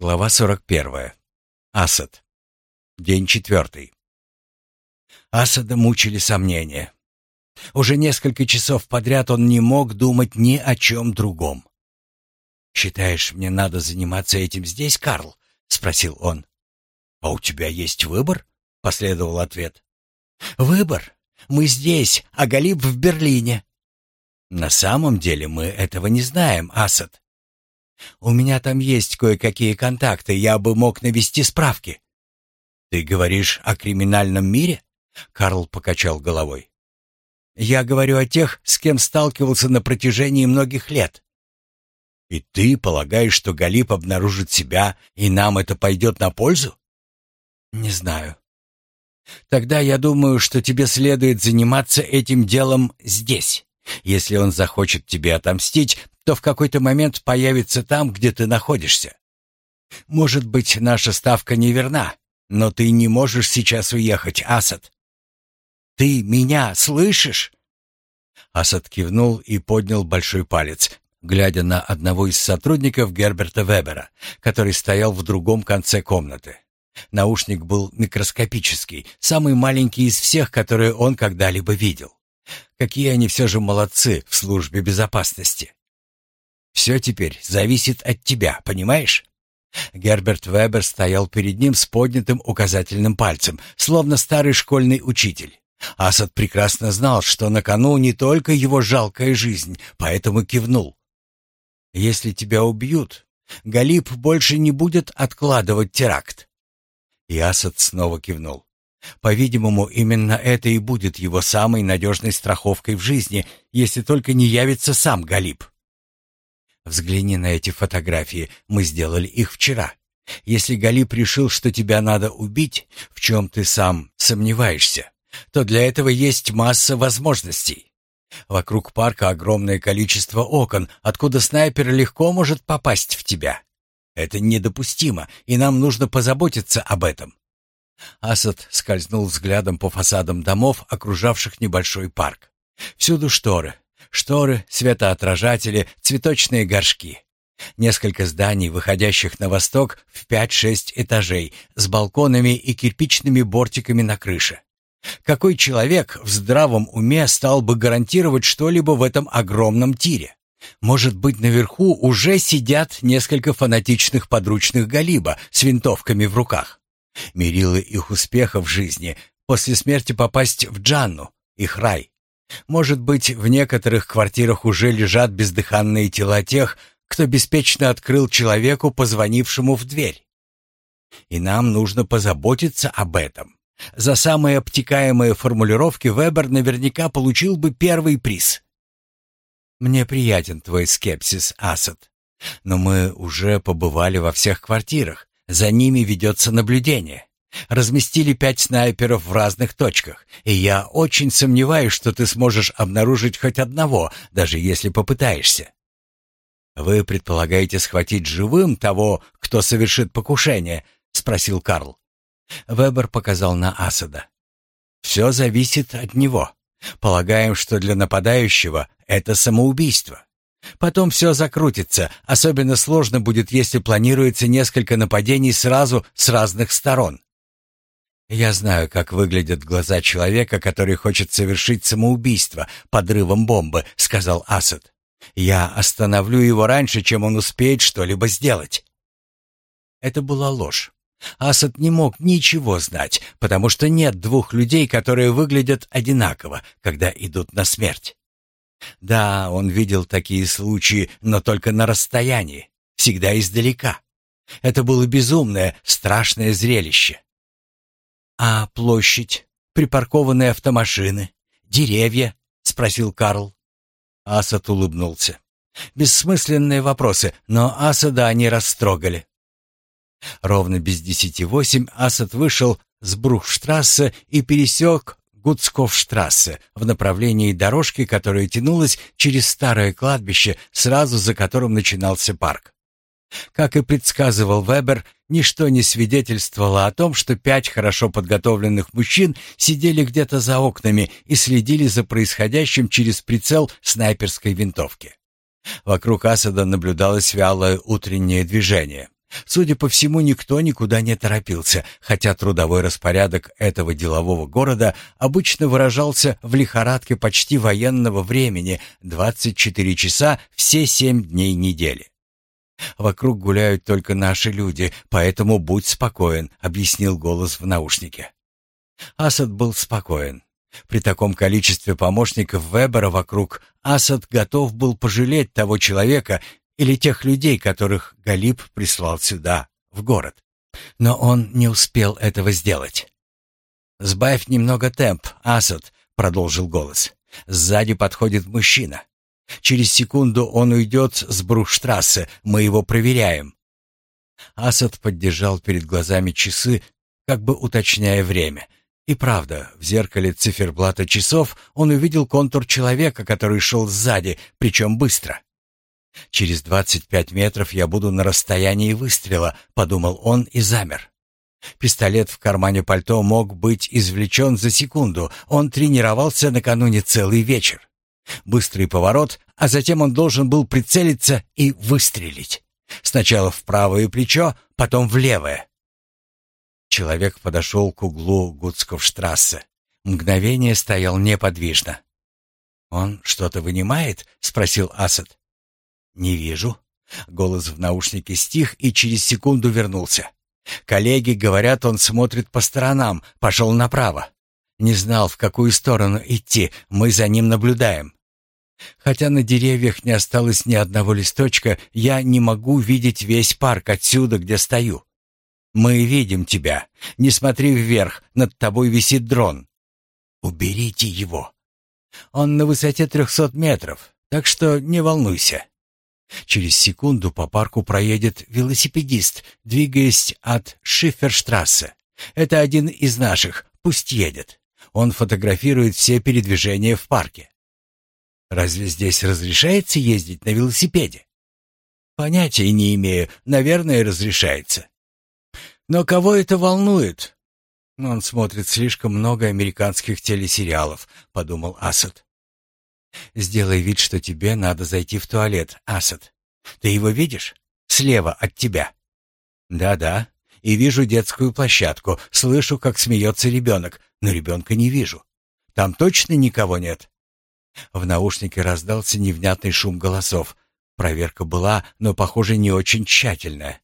Глава 41. Асад. День четвертый. Асада мучили сомнения. Уже несколько часов подряд он не мог думать ни о чем другом. «Считаешь, мне надо заниматься этим здесь, Карл?» — спросил он. «А у тебя есть выбор?» — последовал ответ. «Выбор? Мы здесь, а Галиб в Берлине». «На самом деле мы этого не знаем, Асад. У меня там есть кое-какие контакты, я бы мог навести справки». «Ты говоришь о криминальном мире?» — Карл покачал головой. «Я говорю о тех, с кем сталкивался на протяжении многих лет. И ты полагаешь, что Галип обнаружит себя, и нам это пойдет на пользу? Не знаю. Тогда я думаю, что тебе следует заниматься этим делом здесь. Если он захочет тебе отомстить, то в какой-то момент появится там, где ты находишься. Может быть, наша ставка неверна, но ты не можешь сейчас уехать, Асад. Ты меня слышишь? Асад кивнул и поднял большой палец глядя на одного из сотрудников Герберта Вебера, который стоял в другом конце комнаты. Наушник был микроскопический, самый маленький из всех, которые он когда-либо видел. Какие они все же молодцы в службе безопасности. Все теперь зависит от тебя, понимаешь? Герберт Вебер стоял перед ним с поднятым указательным пальцем, словно старый школьный учитель. Асад прекрасно знал, что на кону не только его жалкая жизнь, поэтому кивнул. Если тебя убьют, Галиб больше не будет откладывать теракт. И Асад снова кивнул. По-видимому, именно это и будет его самой надежной страховкой в жизни, если только не явится сам Галиб. Взгляни на эти фотографии, мы сделали их вчера. Если Галиб решил, что тебя надо убить, в чем ты сам сомневаешься, то для этого есть масса возможностей. Вокруг парка огромное количество окон, откуда снайпер легко может попасть в тебя. Это недопустимо, и нам нужно позаботиться об этом. Асад скользнул взглядом по фасадам домов, окружавших небольшой парк. Всюду шторы. Шторы, светоотражатели, цветочные горшки. Несколько зданий, выходящих на восток в пять-шесть этажей, с балконами и кирпичными бортиками на крыше. Какой человек в здравом уме стал бы гарантировать что-либо в этом огромном тире? Может быть, наверху уже сидят несколько фанатичных подручных Галиба с винтовками в руках. Мерилы их успеха в жизни после смерти попасть в Джанну, их рай. Может быть, в некоторых квартирах уже лежат бездыханные тела тех, кто беспечно открыл человеку, позвонившему в дверь. И нам нужно позаботиться об этом. За самые обтекаемые формулировки Вебер наверняка получил бы первый приз. Мне приятен твой скепсис, Асад. Но мы уже побывали во всех квартирах. За ними ведется наблюдение. Разместили пять снайперов в разных точках, и я очень сомневаюсь, что ты сможешь обнаружить хоть одного, даже если попытаешься. Вы предполагаете схватить живым того, кто совершит покушение, спросил Карл. Вебер показал на Асада. «Все зависит от него. Полагаем, что для нападающего это самоубийство. Потом все закрутится. Особенно сложно будет, если планируется несколько нападений сразу с разных сторон. Я знаю, как выглядят глаза человека, который хочет совершить самоубийство подрывом бомбы, сказал Асад. Я остановлю его раньше, чем он успеет что-либо сделать. Это была ложь. Асад не мог ничего знать, потому что нет двух людей, которые выглядят одинаково, когда идут на смерть. Да, он видел такие случаи, но только на расстоянии, всегда издалека. Это было безумное, страшное зрелище. «А площадь, припаркованные автомашины, деревья?» — спросил Карл. Асад улыбнулся. Бессмысленные вопросы, но Асада они растрогали. Ровно без десяти восемь Асад вышел с Брухштрассе и пересек Гудсковштрассе в направлении дорожки, которая тянулась через старое кладбище, сразу за которым начинался парк. Как и предсказывал Вебер, ничто не свидетельствовало о том, что пять хорошо подготовленных мужчин сидели где-то за окнами и следили за происходящим через прицел снайперской винтовки. Вокруг Асада наблюдалось вялое утреннее движение. Судя по всему, никто никуда не торопился, хотя трудовой распорядок этого делового города обычно выражался в лихорадке почти военного времени 24 часа все семь дней недели. «Вокруг гуляют только наши люди, поэтому будь спокоен», — объяснил голос в наушнике. Асад был спокоен. При таком количестве помощников Вебера вокруг Асад готов был пожалеть того человека или тех людей, которых Галиб прислал сюда, в город. Но он не успел этого сделать. «Сбавь немного темп, Асад», — продолжил голос. «Сзади подходит мужчина. Через секунду он уйдет с Брухштрассе, мы его проверяем». Асад поддержал перед глазами часы, как бы уточняя время — и правда, в зеркале циферблата часов он увидел контур человека, который шел сзади, причем быстро. «Через двадцать пять метров я буду на расстоянии выстрела», — подумал он и замер. Пистолет в кармане пальто мог быть извлечен за секунду. Он тренировался накануне целый вечер. Быстрый поворот, а затем он должен был прицелиться и выстрелить. Сначала в правое плечо, потом в левое. Человек подошел к углу Гудсковштрассе. Мгновение стоял неподвижно. «Он что-то вынимает?» — спросил Асад. «Не вижу». Голос в наушнике стих и через секунду вернулся. «Коллеги говорят, он смотрит по сторонам, пошел направо. Не знал, в какую сторону идти, мы за ним наблюдаем. Хотя на деревьях не осталось ни одного листочка, я не могу видеть весь парк отсюда, где стою. Мы видим тебя. Не смотри вверх, над тобой висит дрон. Уберите его. Он на высоте трехсот метров, так что не волнуйся. Через секунду по парку проедет велосипедист, двигаясь от Шиферштрассе. Это один из наших, пусть едет. Он фотографирует все передвижения в парке. Разве здесь разрешается ездить на велосипеде? Понятия не имею, наверное, разрешается. Но кого это волнует? Он смотрит слишком много американских телесериалов, подумал Асад. Сделай вид, что тебе надо зайти в туалет, Асад. Ты его видишь? Слева от тебя. Да-да. И вижу детскую площадку, слышу, как смеется ребенок, но ребенка не вижу. Там точно никого нет. В наушнике раздался невнятный шум голосов. Проверка была, но, похоже, не очень тщательная.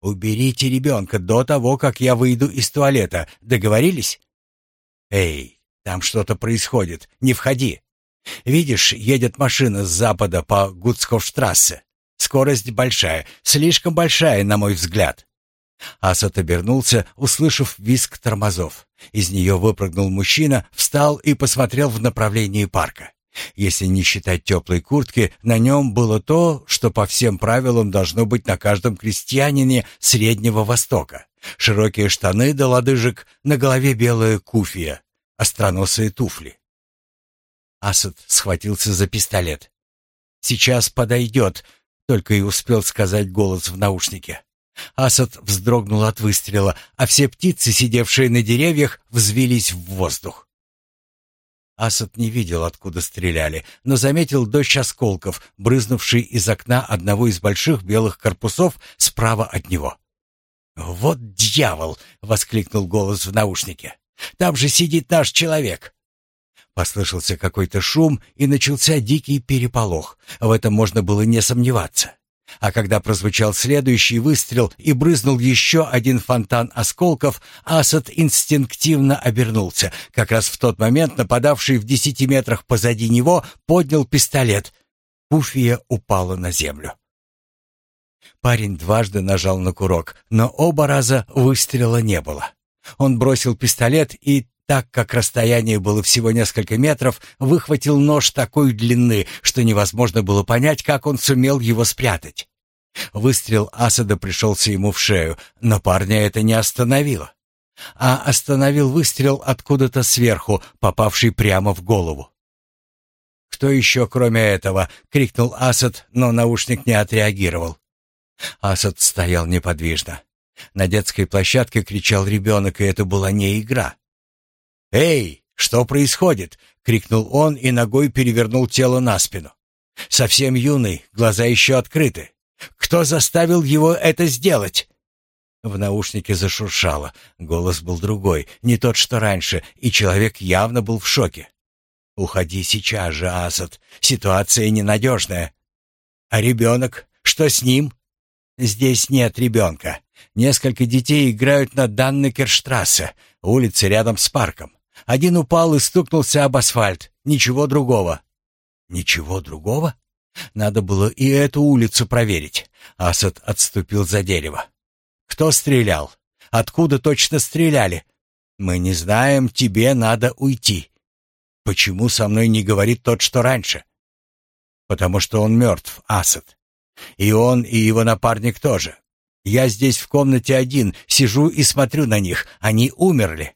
«Уберите ребенка до того, как я выйду из туалета. Договорились?» «Эй, там что-то происходит. Не входи. Видишь, едет машина с запада по Гудсковштрассе. Скорость большая, слишком большая, на мой взгляд». Асад обернулся, услышав визг тормозов. Из нее выпрыгнул мужчина, встал и посмотрел в направлении парка. Если не считать теплой куртки, на нем было то, что по всем правилам должно быть на каждом крестьянине Среднего Востока. Широкие штаны до лодыжек, на голове белая куфия, остроносые туфли. Асад схватился за пистолет. «Сейчас подойдет», — только и успел сказать голос в наушнике. Асад вздрогнул от выстрела, а все птицы, сидевшие на деревьях, взвились в воздух. Асад не видел, откуда стреляли, но заметил дождь осколков, брызнувший из окна одного из больших белых корпусов справа от него. «Вот дьявол!» — воскликнул голос в наушнике. «Там же сидит наш человек!» Послышался какой-то шум, и начался дикий переполох. В этом можно было не сомневаться. А когда прозвучал следующий выстрел и брызнул еще один фонтан осколков, Асад инстинктивно обернулся. Как раз в тот момент нападавший в десяти метрах позади него поднял пистолет. Пуфия упала на землю. Парень дважды нажал на курок, но оба раза выстрела не было. Он бросил пистолет и так как расстояние было всего несколько метров, выхватил нож такой длины, что невозможно было понять, как он сумел его спрятать. Выстрел Асада пришелся ему в шею, но парня это не остановило. А остановил выстрел откуда-то сверху, попавший прямо в голову. «Кто еще, кроме этого?» — крикнул Асад, но наушник не отреагировал. Асад стоял неподвижно. На детской площадке кричал ребенок, и это была не игра. «Эй, что происходит?» — крикнул он и ногой перевернул тело на спину. Совсем юный, глаза еще открыты. Кто заставил его это сделать?» В наушнике зашуршало. Голос был другой, не тот, что раньше, и человек явно был в шоке. «Уходи сейчас же, Асад. Ситуация ненадежная». «А ребенок? Что с ним?» «Здесь нет ребенка. Несколько детей играют на Даннекерштрассе, улице рядом с парком. Один упал и стукнулся об асфальт. Ничего другого». «Ничего другого?» Надо было и эту улицу проверить. Асад отступил за дерево. Кто стрелял? Откуда точно стреляли? Мы не знаем, тебе надо уйти. Почему со мной не говорит тот, что раньше? Потому что он мертв, Асад. И он, и его напарник тоже. Я здесь в комнате один, сижу и смотрю на них. Они умерли.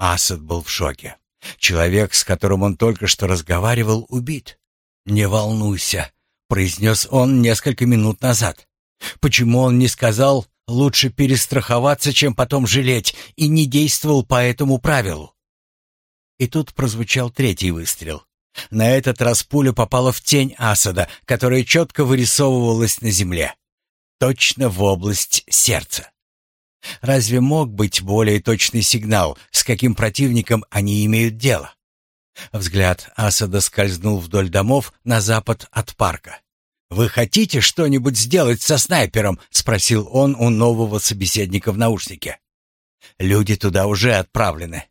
Асад был в шоке. Человек, с которым он только что разговаривал, убит. «Не волнуйся», — произнес он несколько минут назад. Почему он не сказал «лучше перестраховаться, чем потом жалеть» и не действовал по этому правилу? И тут прозвучал третий выстрел. На этот раз пуля попала в тень Асада, которая четко вырисовывалась на земле. Точно в область сердца. Разве мог быть более точный сигнал, с каким противником они имеют дело? Взгляд Асада скользнул вдоль домов на запад от парка. «Вы хотите что-нибудь сделать со снайпером?» — спросил он у нового собеседника в наушнике. «Люди туда уже отправлены».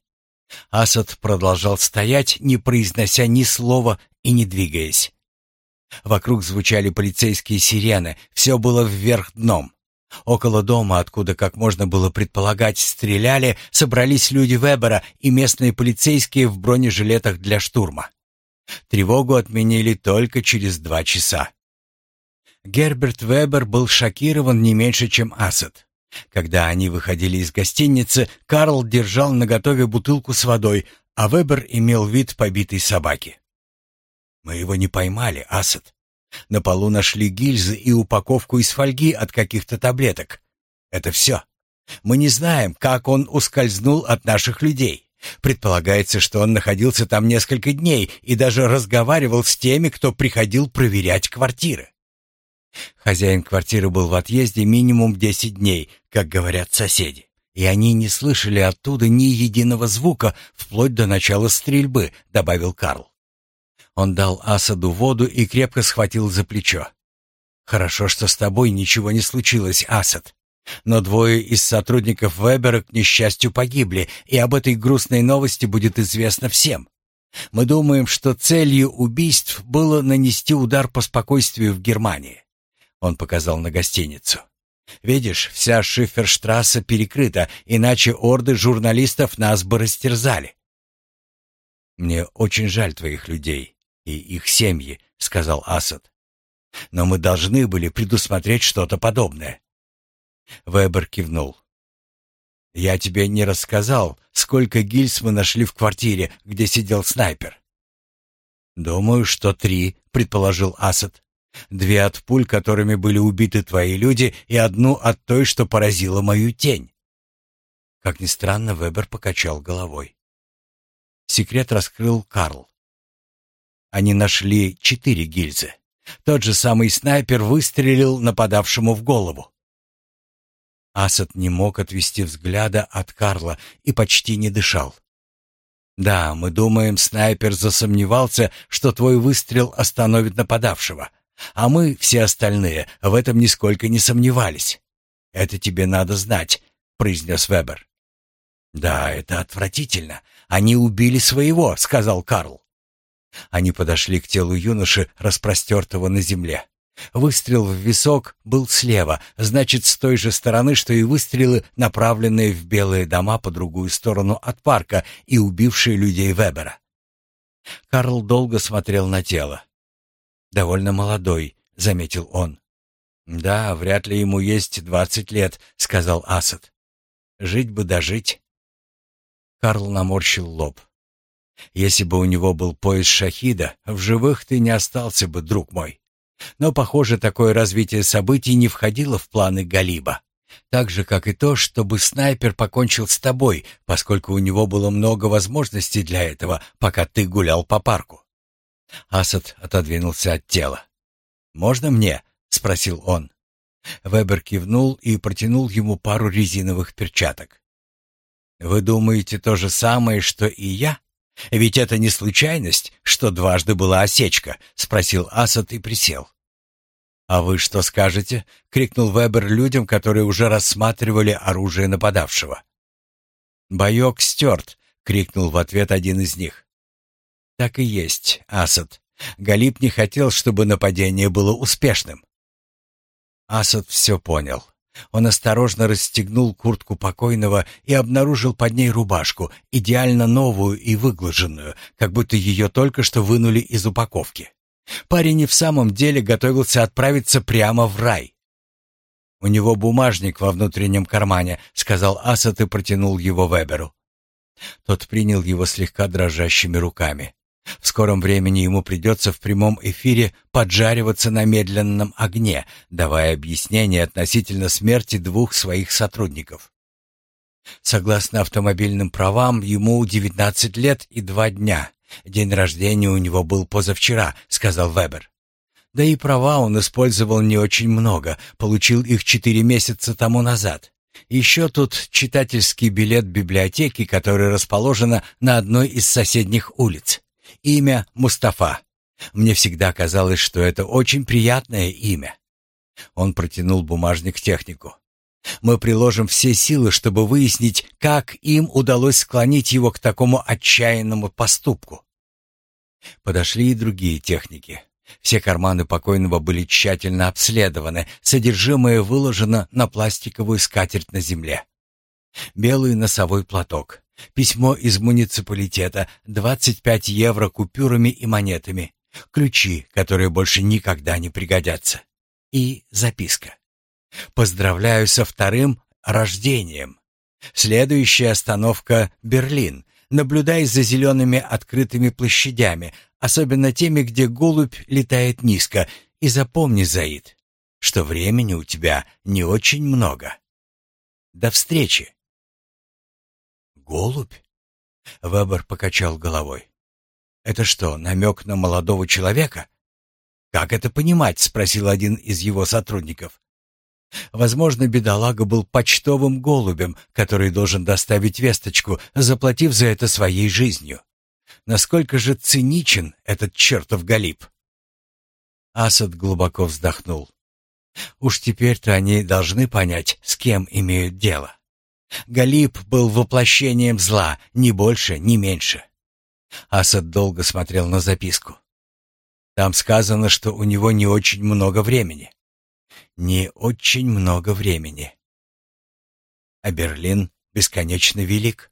Асад продолжал стоять, не произнося ни слова и не двигаясь. Вокруг звучали полицейские сирены, все было вверх дном. Около дома, откуда, как можно было предполагать, стреляли, собрались люди Вебера и местные полицейские в бронежилетах для штурма. Тревогу отменили только через два часа. Герберт Вебер был шокирован не меньше, чем Асад. Когда они выходили из гостиницы, Карл держал наготове бутылку с водой, а Вебер имел вид побитой собаки. «Мы его не поймали, Асад. На полу нашли гильзы и упаковку из фольги от каких-то таблеток. Это все. Мы не знаем, как он ускользнул от наших людей. Предполагается, что он находился там несколько дней и даже разговаривал с теми, кто приходил проверять квартиры. Хозяин квартиры был в отъезде минимум десять дней, как говорят соседи, и они не слышали оттуда ни единого звука вплоть до начала стрельбы, добавил Карл. Он дал Асаду воду и крепко схватил за плечо. «Хорошо, что с тобой ничего не случилось, Асад. Но двое из сотрудников Вебера, к несчастью, погибли, и об этой грустной новости будет известно всем. Мы думаем, что целью убийств было нанести удар по спокойствию в Германии». Он показал на гостиницу. «Видишь, вся Шиферштрассе перекрыта, иначе орды журналистов нас бы растерзали». «Мне очень жаль твоих людей», и их семьи», — сказал Асад. «Но мы должны были предусмотреть что-то подобное». Вебер кивнул. «Я тебе не рассказал, сколько гильз мы нашли в квартире, где сидел снайпер». «Думаю, что три», — предположил Асад. «Две от пуль, которыми были убиты твои люди, и одну от той, что поразила мою тень». Как ни странно, Вебер покачал головой. Секрет раскрыл Карл. Они нашли четыре гильзы. Тот же самый снайпер выстрелил нападавшему в голову. Асад не мог отвести взгляда от Карла и почти не дышал. «Да, мы думаем, снайпер засомневался, что твой выстрел остановит нападавшего, а мы, все остальные, в этом нисколько не сомневались. Это тебе надо знать», — произнес Вебер. «Да, это отвратительно. Они убили своего», — сказал Карл. Они подошли к телу юноши, распростертого на земле. Выстрел в висок был слева, значит, с той же стороны, что и выстрелы, направленные в белые дома по другую сторону от парка и убившие людей Вебера. Карл долго смотрел на тело. «Довольно молодой», — заметил он. «Да, вряд ли ему есть двадцать лет», — сказал Асад. «Жить бы дожить». Карл наморщил лоб. Если бы у него был пояс шахида, в живых ты не остался бы, друг мой. Но, похоже, такое развитие событий не входило в планы Галиба. Так же, как и то, чтобы снайпер покончил с тобой, поскольку у него было много возможностей для этого, пока ты гулял по парку. Асад отодвинулся от тела. «Можно мне?» — спросил он. Вебер кивнул и протянул ему пару резиновых перчаток. «Вы думаете то же самое, что и я? Ведь это не случайность, что дважды была осечка», — спросил Асад и присел. «А вы что скажете?» — крикнул Вебер людям, которые уже рассматривали оружие нападавшего. «Боек стерт!» — крикнул в ответ один из них. «Так и есть, Асад. Галип не хотел, чтобы нападение было успешным. Асад все понял. Он осторожно расстегнул куртку покойного и обнаружил под ней рубашку, идеально новую и выглаженную, как будто ее только что вынули из упаковки. Парень и в самом деле готовился отправиться прямо в рай. «У него бумажник во внутреннем кармане», — сказал Асад и протянул его Веберу. Тот принял его слегка дрожащими руками. В скором времени ему придется в прямом эфире поджариваться на медленном огне, давая объяснение относительно смерти двух своих сотрудников. Согласно автомобильным правам, ему 19 лет и два дня. День рождения у него был позавчера, сказал Вебер. Да и права он использовал не очень много, получил их четыре месяца тому назад. Еще тут читательский билет библиотеки, которая расположена на одной из соседних улиц. Имя Мустафа. Мне всегда казалось, что это очень приятное имя. Он протянул бумажник технику. Мы приложим все силы, чтобы выяснить, как им удалось склонить его к такому отчаянному поступку. Подошли и другие техники. Все карманы покойного были тщательно обследованы, содержимое выложено на пластиковую скатерть на земле. Белый носовой платок, Письмо из муниципалитета, 25 евро купюрами и монетами, ключи, которые больше никогда не пригодятся. И записка. Поздравляю со вторым рождением. Следующая остановка — Берлин. Наблюдай за зелеными открытыми площадями, особенно теми, где голубь летает низко, и запомни, Заид, что времени у тебя не очень много. До встречи. «Голубь?» Вебер покачал головой. «Это что, намек на молодого человека?» «Как это понимать?» — спросил один из его сотрудников. Возможно, бедолага был почтовым голубем, который должен доставить весточку, заплатив за это своей жизнью. Насколько же циничен этот чертов Галип? Асад глубоко вздохнул. Уж теперь-то они должны понять, с кем имеют дело. Галип был воплощением зла, ни больше, ни меньше. Асад долго смотрел на записку. Там сказано, что у него не очень много времени. Не очень много времени. А Берлин бесконечно велик.